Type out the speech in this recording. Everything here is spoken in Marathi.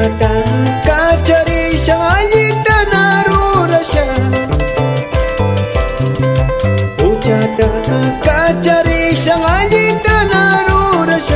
ಶ್ಯಾಟ ಕಾಚರಿ ಶಾಯಿತನ ರೂರಶ ಉಚಾಟ ಕಾಚರಿ ಶಾಯಿತನ ರೂರಶ